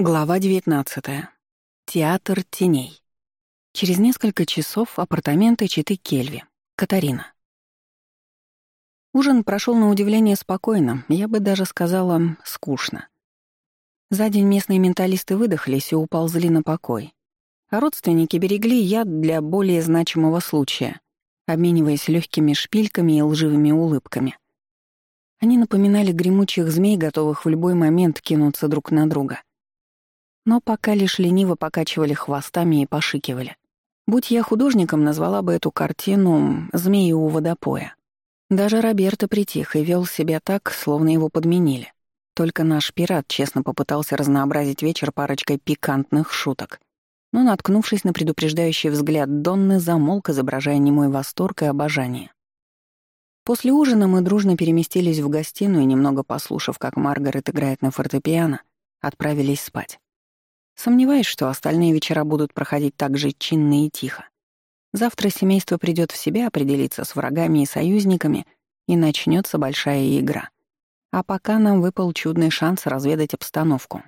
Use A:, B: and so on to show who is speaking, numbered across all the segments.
A: Глава 19. Театр теней. Через несколько часов апартаменты читы Кельви. Катарина. Ужин прошел на удивление спокойно, я бы даже сказала, скучно. За день местные менталисты выдохлись и уползли на покой. А родственники берегли яд для более значимого случая, обмениваясь легкими шпильками и лживыми улыбками. Они напоминали гремучих змей, готовых в любой момент кинуться друг на друга — но пока лишь лениво покачивали хвостами и пошикивали. Будь я художником, назвала бы эту картину «Змеи у водопоя». Даже Роберто притих и вел себя так, словно его подменили. Только наш пират честно попытался разнообразить вечер парочкой пикантных шуток. Но, наткнувшись на предупреждающий взгляд Донны, замолк, изображая немой восторг и обожание. После ужина мы дружно переместились в гостиную и, немного послушав, как Маргарет играет на фортепиано, отправились спать. Сомневаюсь, что остальные вечера будут проходить так же чинно и тихо. Завтра семейство придёт в себя, определиться с врагами и союзниками, и начнётся большая игра. А пока нам выпал чудный шанс разведать обстановку.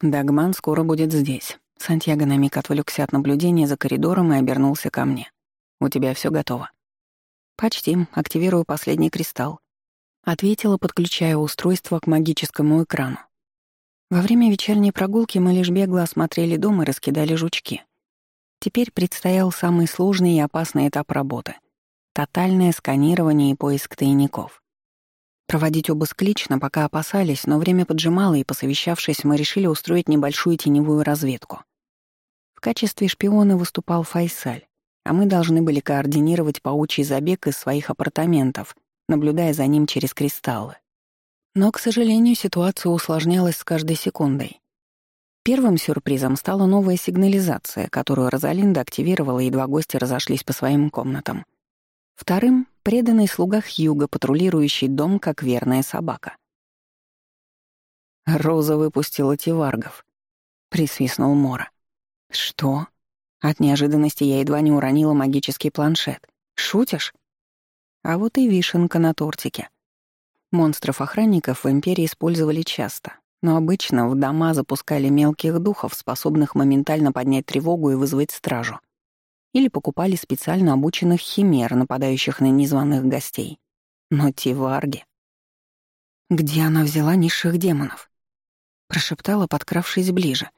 A: Дагман скоро будет здесь. Сантьяго на миг отвлекся от наблюдения за коридором и обернулся ко мне. «У тебя всё готово». «Почти. Активирую последний кристалл». Ответила, подключая устройство к магическому экрану. Во время вечерней прогулки мы лишь бегло осмотрели дом и раскидали жучки. Теперь предстоял самый сложный и опасный этап работы — тотальное сканирование и поиск тайников. Проводить обыск лично пока опасались, но время поджимало, и, посовещавшись, мы решили устроить небольшую теневую разведку. В качестве шпиона выступал Файсаль, а мы должны были координировать паучий забег из своих апартаментов, наблюдая за ним через кристаллы. Но, к сожалению, ситуация усложнялась с каждой секундой. Первым сюрпризом стала новая сигнализация, которую Розалинда активировала, едва гости разошлись по своим комнатам. Вторым — преданный слуга Хьюга, патрулирующий дом, как верная собака. «Роза выпустила тиваргов», — присвистнул Мора. «Что?» От неожиданности я едва не уронила магический планшет. «Шутишь?» А вот и вишенка на тортике — Монстров-охранников в Империи использовали часто, но обычно в дома запускали мелких духов, способных моментально поднять тревогу и вызвать стражу. Или покупали специально обученных химер, нападающих на незваных гостей. Но те варги... «Где она взяла низших демонов?» Прошептала, подкравшись ближе.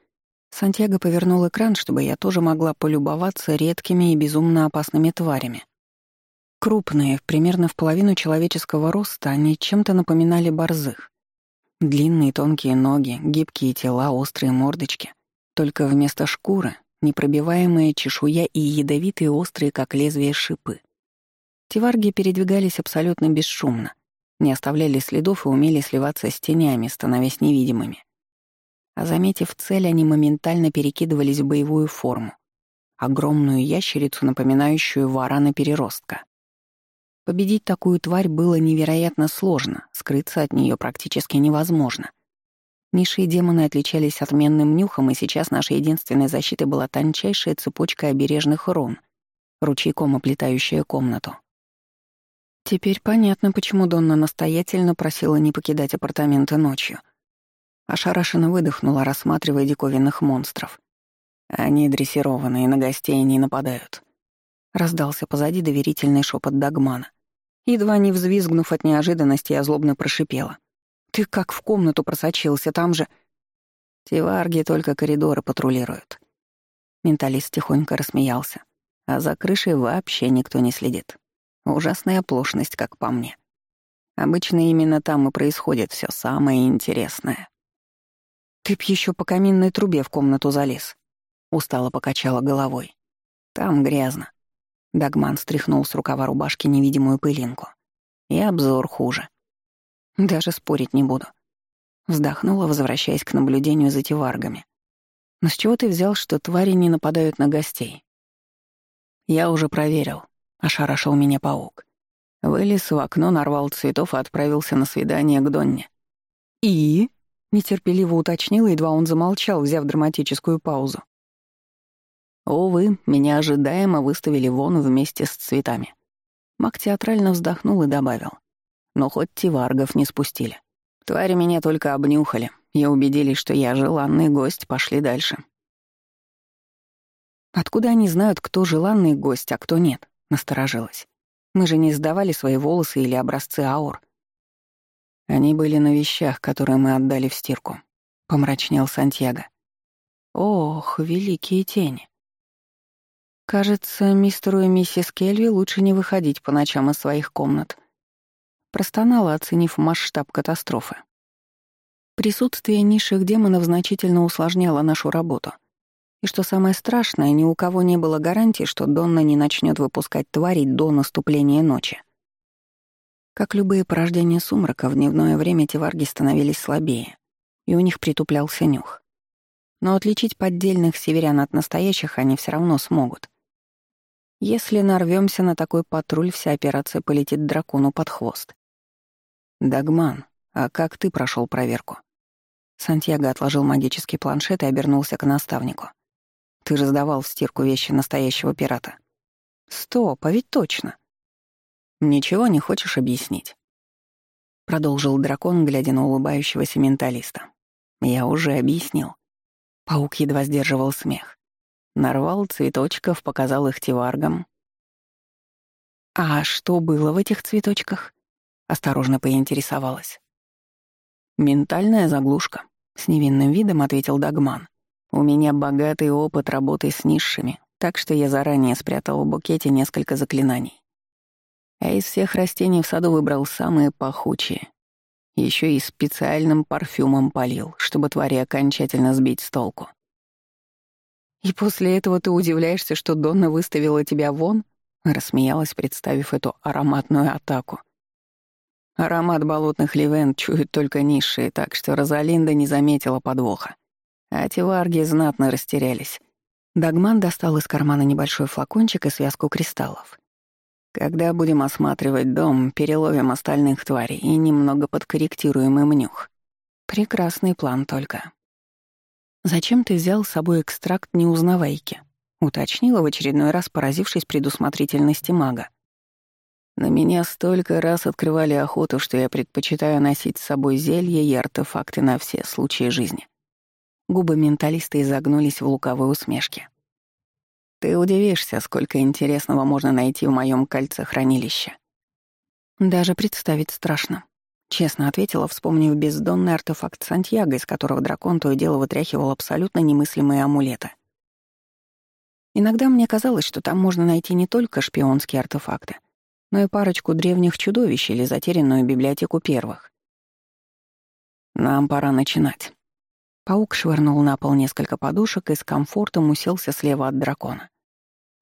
A: Сантьяго повернул экран, чтобы я тоже могла полюбоваться редкими и безумно опасными тварями. Крупные, примерно в половину человеческого роста, они чем-то напоминали борзых. Длинные тонкие ноги, гибкие тела, острые мордочки. Только вместо шкуры — непробиваемая чешуя и ядовитые острые, как лезвие, шипы. Тиварги передвигались абсолютно бесшумно, не оставляли следов и умели сливаться с тенями, становясь невидимыми. А заметив цель, они моментально перекидывались в боевую форму. Огромную ящерицу, напоминающую варана-переростка. Победить такую тварь было невероятно сложно, скрыться от нее практически невозможно. Низшие демоны отличались отменным нюхом, и сейчас нашей единственной защитой была тончайшая цепочка обережных рун, ручейком оплетающая комнату. Теперь понятно, почему Донна настоятельно просила не покидать апартаменты ночью. Ошарашенно выдохнула, рассматривая диковинных монстров. Они дрессированные, на гостей не нападают. Раздался позади доверительный шепот Дагмана. Едва не взвизгнув от неожиданности, я злобно прошипела. «Ты как в комнату просочился, там же...» «Тиварги только коридоры патрулируют». Менталист тихонько рассмеялся. А за крышей вообще никто не следит. Ужасная оплошность, как по мне. Обычно именно там и происходит все самое интересное. «Ты б еще по каминной трубе в комнату залез», — устало покачала головой. «Там грязно. Дагман стряхнул с рукава рубашки невидимую пылинку. И обзор хуже. Даже спорить не буду. Вздохнула, возвращаясь к наблюдению за тиваргами. Но с чего ты взял, что твари не нападают на гостей? Я уже проверил. Ошарашил меня паук. Вылез в окно, нарвал цветов и отправился на свидание к Донне. «И?» — нетерпеливо уточнил, едва он замолчал, взяв драматическую паузу. Увы, меня ожидаемо выставили вон вместе с цветами. Мак театрально вздохнул и добавил. Но хоть тиваргов не спустили. Твари меня только обнюхали, и убедились, что я желанный гость, пошли дальше. Откуда они знают, кто желанный гость, а кто нет? Насторожилась. Мы же не сдавали свои волосы или образцы аур. Они были на вещах, которые мы отдали в стирку. Помрачнел Сантьяго. Ох, великие тени. Кажется, мистеру и миссис Кельви лучше не выходить по ночам из своих комнат. Простонала, оценив масштаб катастрофы. Присутствие низших демонов значительно усложняло нашу работу. И что самое страшное, ни у кого не было гарантии, что Донна не начнет выпускать тварей до наступления ночи. Как любые порождения сумрака, в дневное время теварги становились слабее, и у них притуплялся нюх. Но отличить поддельных северян от настоящих они все равно смогут. Если нарвемся на такой патруль, вся операция полетит дракону под хвост. «Дагман, а как ты прошел проверку?» Сантьяго отложил магический планшет и обернулся к наставнику. Ты же сдавал в стирку вещи настоящего пирата. Стоп, а ведь точно. Ничего не хочешь объяснить? Продолжил дракон, глядя на улыбающегося менталиста. Я уже объяснил. Паук едва сдерживал смех. Нарвал цветочков, показал их тиваргам. «А что было в этих цветочках?» — осторожно поинтересовалась. «Ментальная заглушка», — с невинным видом ответил Дагман. У меня богатый опыт работы с низшими, так что я заранее спрятал в букете несколько заклинаний. А из всех растений в саду выбрал самые пахучие. Еще и специальным парфюмом полил, чтобы твари окончательно сбить с толку. «И после этого ты удивляешься, что Донна выставила тебя вон?» — рассмеялась, представив эту ароматную атаку. Аромат болотных ливен чуют только низшие, так что Розалинда не заметила подвоха. А те варги знатно растерялись. Дагман достал из кармана небольшой флакончик и связку кристаллов. Когда будем осматривать дом, переловим остальных тварей и немного подкорректируем им нюх. Прекрасный план только. «Зачем ты взял с собой экстракт неузнавайки?» — уточнила в очередной раз, поразившись предусмотрительности мага. «На меня столько раз открывали охоту, что я предпочитаю носить с собой зелья и артефакты на все случаи жизни. Губы менталиста изогнулись в луковой усмешке. «Ты удивишься, сколько интересного можно найти в моем кольце хранилища». «Даже представить страшно», — честно ответила, вспомнив бездонный артефакт Сантьяго, из которого дракон то и дело вытряхивал абсолютно немыслимые амулеты. Иногда мне казалось, что там можно найти не только шпионские артефакты, но и парочку древних чудовищ или затерянную библиотеку первых. «Нам пора начинать», Паук швырнул на пол несколько подушек и с комфортом уселся слева от дракона.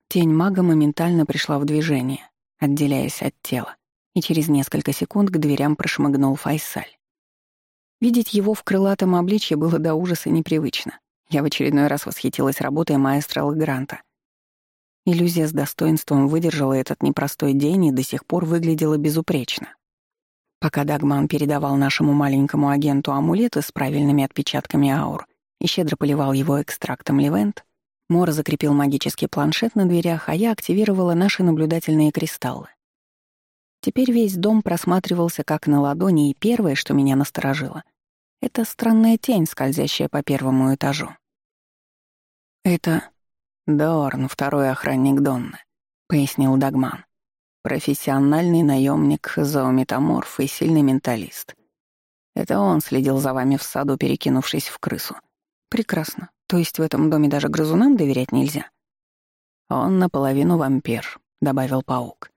A: Тень мага моментально пришла в движение, отделяясь от тела, и через несколько секунд к дверям прошмыгнул Файсаль. Видеть его в крылатом обличье было до ужаса непривычно. Я в очередной раз восхитилась работой маэстро Лагранта. Иллюзия с достоинством выдержала этот непростой день и до сих пор выглядела безупречно. Пока Дагман передавал нашему маленькому агенту амулеты с правильными отпечатками аур и щедро поливал его экстрактом Левент, Мора закрепил магический планшет на дверях, а я активировала наши наблюдательные кристаллы. Теперь весь дом просматривался как на ладони, и первое, что меня насторожило, — это странная тень, скользящая по первому этажу. «Это Дорн, второй охранник Донны», — пояснил Дагман. Профессиональный наемник, зоометаморф и сильный менталист. Это он следил за вами в саду, перекинувшись в крысу. Прекрасно. То есть в этом доме даже грызунам доверять нельзя? Он наполовину вампир, добавил паук.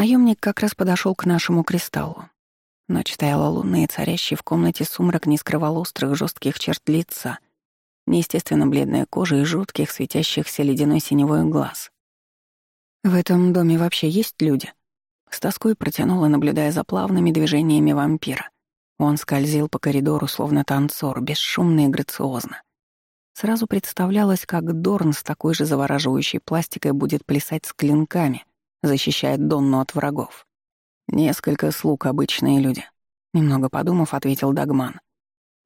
A: Наемник как раз подошел к нашему кристаллу. Ночь стояла лунная, и царящий в комнате сумрак не скрывал острых жестких черт лица, неестественно бледная кожа и жутких светящихся ледяной синевой глаз. «В этом доме вообще есть люди?» С тоской протянула, наблюдая за плавными движениями вампира. Он скользил по коридору, словно танцор, бесшумно и грациозно. Сразу представлялось, как Дорн с такой же завораживающей пластикой будет плясать с клинками, защищая Донну от врагов. «Несколько слуг — обычные люди», — немного подумав, ответил Дагман.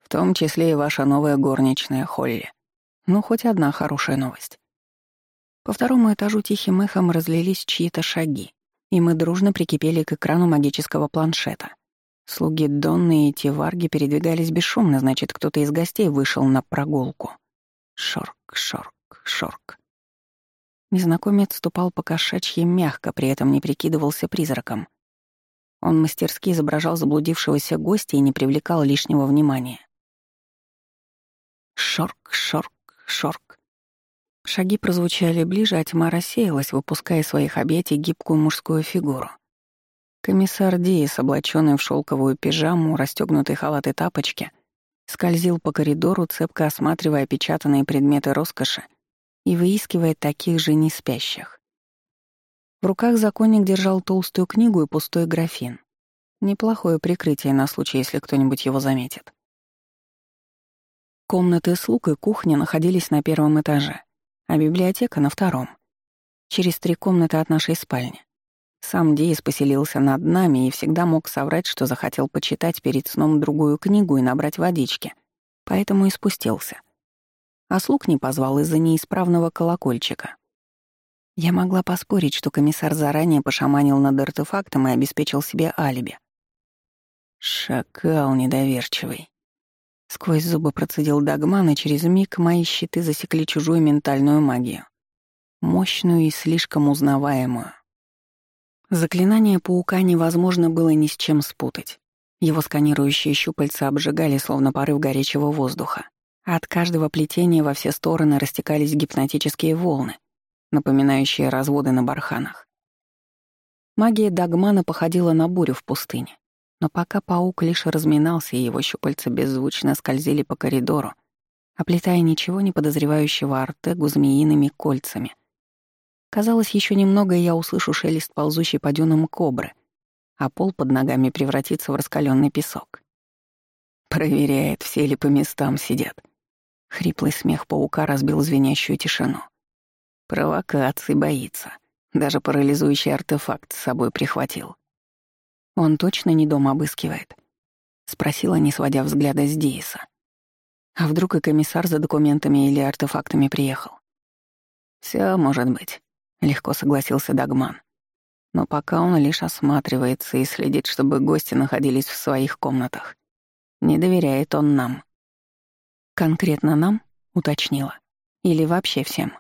A: «В том числе и ваша новая горничная Холли. Ну, хоть одна хорошая новость. По второму этажу тихим эхом разлились чьи-то шаги, и мы дружно прикипели к экрану магического планшета. Слуги Донны и Тиварги передвигались бесшумно, значит, кто-то из гостей вышел на прогулку. Шорк, шорк, шорк. Незнакомец ступал по кошачьи мягко, при этом не прикидывался призраком. Он мастерски изображал заблудившегося гостя и не привлекал лишнего внимания. Шорк, шорк, шорк. Шаги прозвучали ближе, а тьма рассеялась, выпуская из своих объятий гибкую мужскую фигуру. Комиссар Диес, облаченный в шелковую пижаму, расстегнутый халат и тапочки, скользил по коридору, цепко осматривая опечатанные предметы роскоши и выискивая таких же неспящих. В руках законник держал толстую книгу и пустой графин. Неплохое прикрытие на случай, если кто-нибудь его заметит. Комнаты слуг и кухня находились на первом этаже, а библиотека — на втором. Через три комнаты от нашей спальни. Сам Диис поселился над нами и всегда мог соврать, что захотел почитать перед сном другую книгу и набрать водички, поэтому и спустился. А слуг не позвал из-за неисправного колокольчика. Я могла поспорить, что комиссар заранее пошаманил над артефактом и обеспечил себе алиби. Шакал недоверчивый. Сквозь зубы процедил Дагман, и через миг мои щиты засекли чужую ментальную магию. Мощную и слишком узнаваемую. Заклинание паука невозможно было ни с чем спутать. Его сканирующие щупальца обжигали, словно порыв горячего воздуха. От каждого плетения во все стороны растекались гипнотические волны, напоминающие разводы на барханах. Магия Дагмана походила на бурю в пустыне. Но пока паук лишь разминался, и его щупальца беззвучно скользили по коридору, оплетая ничего не подозревающего Артегу змеиными кольцами — Казалось, еще немного, и я услышу шелест ползущей по дюнам кобры, а пол под ногами превратится в раскаленный песок. Проверяет, все ли по местам сидят. Хриплый смех паука разбил звенящую тишину. Провокации боится. Даже парализующий артефакт с собой прихватил. Он точно не дома обыскивает? Спросила, не сводя взгляда с Диеса. А вдруг и комиссар за документами или артефактами приехал? Все может быть. — легко согласился Дагман. Но пока он лишь осматривается и следит, чтобы гости находились в своих комнатах. Не доверяет он нам. «Конкретно нам?» — уточнила. «Или вообще всем?»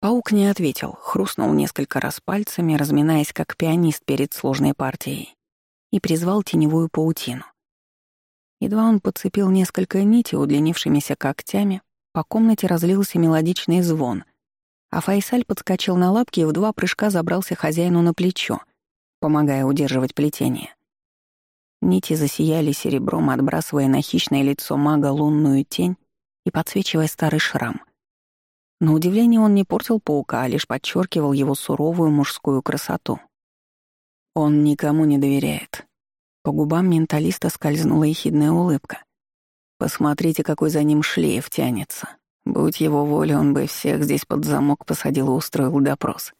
A: Паук не ответил, хрустнул несколько раз пальцами, разминаясь как пианист перед сложной партией, и призвал теневую паутину. Едва он подцепил несколько нитей удлинившимися когтями, по комнате разлился мелодичный звон — а Файсаль подскочил на лапки и в два прыжка забрался хозяину на плечо, помогая удерживать плетение. Нити засияли серебром, отбрасывая на хищное лицо мага лунную тень и подсвечивая старый шрам. На удивление он не портил паука, а лишь подчеркивал его суровую мужскую красоту. Он никому не доверяет. По губам менталиста скользнула ехидная улыбка. Посмотрите, какой за ним шлейф тянется. Будь его воля, он бы всех здесь под замок посадил и устроил допрос.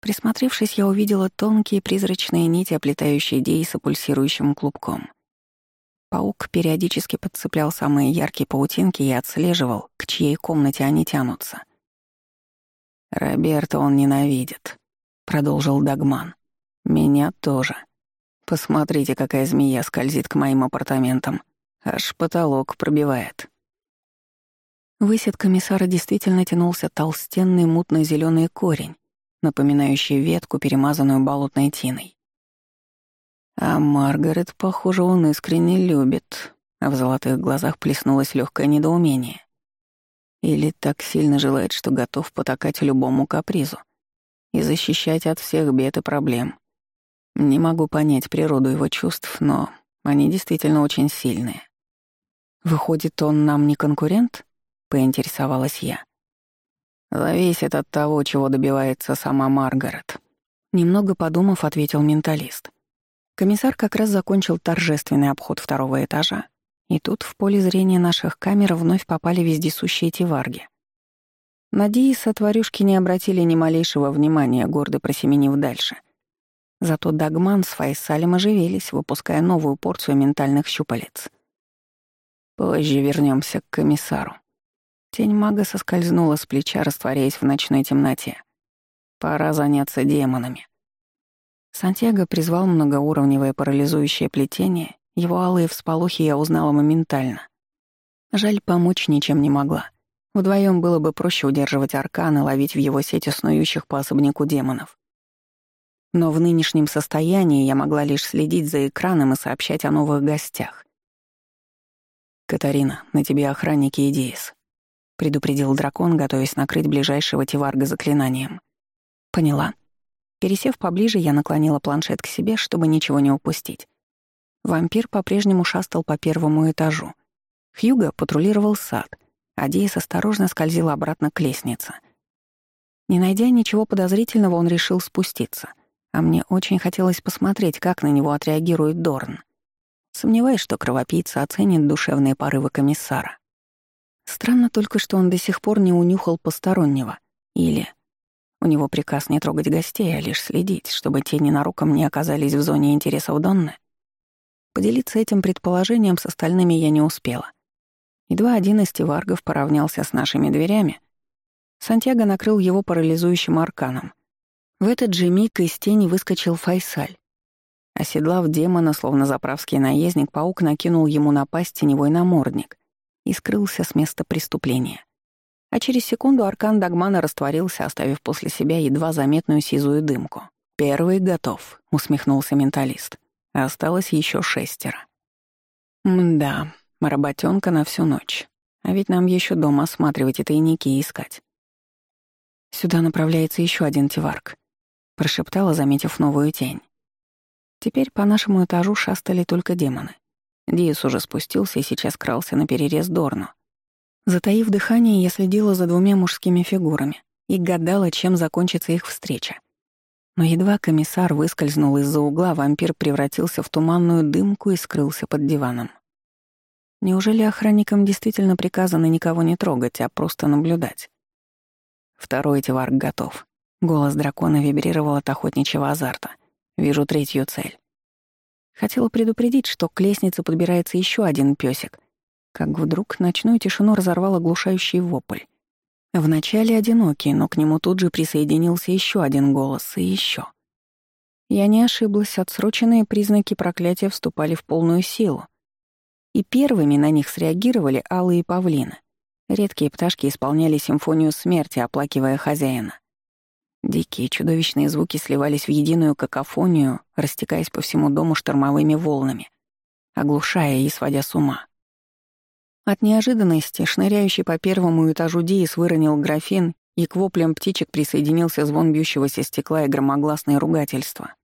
A: Присмотревшись, я увидела тонкие призрачные нити, оплетающие Дейса пульсирующим клубком. Паук периодически подцеплял самые яркие паутинки и отслеживал, к чьей комнате они тянутся. «Роберта он ненавидит», — продолжил Дагман. «Меня тоже. Посмотрите, какая змея скользит к моим апартаментам. Аж потолок пробивает». Высь от комиссара действительно тянулся толстенный мутно зеленый корень, напоминающий ветку, перемазанную болотной тиной. А Маргарет, похоже, он искренне любит. А в золотых глазах плеснулось легкое недоумение. Или так сильно желает, что готов потакать любому капризу и защищать от всех бед и проблем. Не могу понять природу его чувств, но они действительно очень сильные. Выходит, он нам не конкурент? — поинтересовалась я. «Зависит от того, чего добивается сама Маргарет», — немного подумав, ответил менталист. Комиссар как раз закончил торжественный обход второго этажа, и тут в поле зрения наших камер вновь попали вездесущие тиварги. Надеюсь, тварюшки не обратили ни малейшего внимания, гордо просеменив дальше. Зато Дагман с Файсалем оживились, выпуская новую порцию ментальных щупалец. Позже вернемся к комиссару. Тень мага соскользнула с плеча, растворяясь в ночной темноте. Пора заняться демонами. Сантьяго призвал многоуровневое парализующее плетение, его алые всполохи я узнала моментально. Жаль, помочь ничем не могла. Вдвоем было бы проще удерживать аркан и ловить в его сети снующих по особняку демонов. Но в нынешнем состоянии я могла лишь следить за экраном и сообщать о новых гостях. «Катарина, на тебе охранники и Диес», — предупредил дракон, готовясь накрыть ближайшего Тиварга заклинанием. «Поняла». Пересев поближе, я наклонила планшет к себе, чтобы ничего не упустить. Вампир по-прежнему шастал по первому этажу. Хьюго патрулировал сад, а Диес осторожно скользил обратно к лестнице. Не найдя ничего подозрительного, он решил спуститься, а мне очень хотелось посмотреть, как на него отреагирует Дорн. Сомневаюсь, что кровопийца оценит душевные порывы комиссара. Странно только, что он до сих пор не унюхал постороннего. Или у него приказ не трогать гостей, а лишь следить, чтобы те ненароком не оказались в зоне интересов Донны. Поделиться этим предположением с остальными я не успела. Едва один из тиваргов поравнялся с нашими дверями, Сантьяго накрыл его парализующим арканом. В этот же миг из тени выскочил Файсаль. Оседлав демона, словно заправский наездник, паук накинул ему на пасть теневой намордник и скрылся с места преступления. А через секунду аркан Дагмана растворился, оставив после себя едва заметную сизую дымку. «Первый готов», — усмехнулся менталист. Осталось еще шестеро. «Мда, работенка на всю ночь. А ведь нам еще дома осматривать и тайники искать». «Сюда направляется еще один тиварк», — прошептала, заметив новую тень. Теперь по нашему этажу шастали только демоны. Диас уже спустился и сейчас крался на перерез Дорну. Затаив дыхание, я следила за двумя мужскими фигурами и гадала, чем закончится их встреча. Но едва комиссар выскользнул из-за угла, вампир превратился в туманную дымку и скрылся под диваном. Неужели охранникам действительно приказано никого не трогать, а просто наблюдать? Второй тиварк готов. Голос дракона вибрировал от охотничьего азарта — Вижу третью цель. Хотела предупредить, что к лестнице подбирается еще один песик, как вдруг ночную тишину разорвал оглушающий вопль. Вначале одинокий, но к нему тут же присоединился еще один голос и еще. Я не ошиблась, отсроченные признаки проклятия вступали в полную силу. И первыми на них среагировали алые павлины. Редкие пташки исполняли симфонию смерти, оплакивая хозяина. Дикие чудовищные звуки сливались в единую какофонию, растекаясь по всему дому штормовыми волнами, оглушая и сводя с ума. От неожиданности шныряющий по первому этажу Диис выронил графин, и к воплям птичек присоединился звон бьющегося стекла и громогласное ругательство.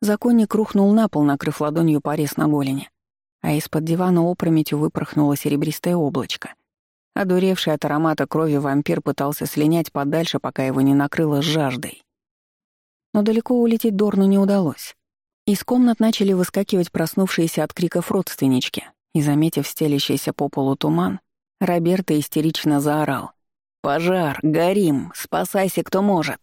A: Законник рухнул на пол, накрыв ладонью порез на голени, а из-под дивана опрометью выпорхнуло серебристое облачко. Одуревший от аромата крови вампир пытался слинять подальше, пока его не накрыло жаждой. Но далеко улететь Дорну не удалось. Из комнат начали выскакивать проснувшиеся от криков родственнички, и, заметив стелящийся по полу туман, Роберто истерично заорал. «Пожар! Горим! Спасайся, кто может!»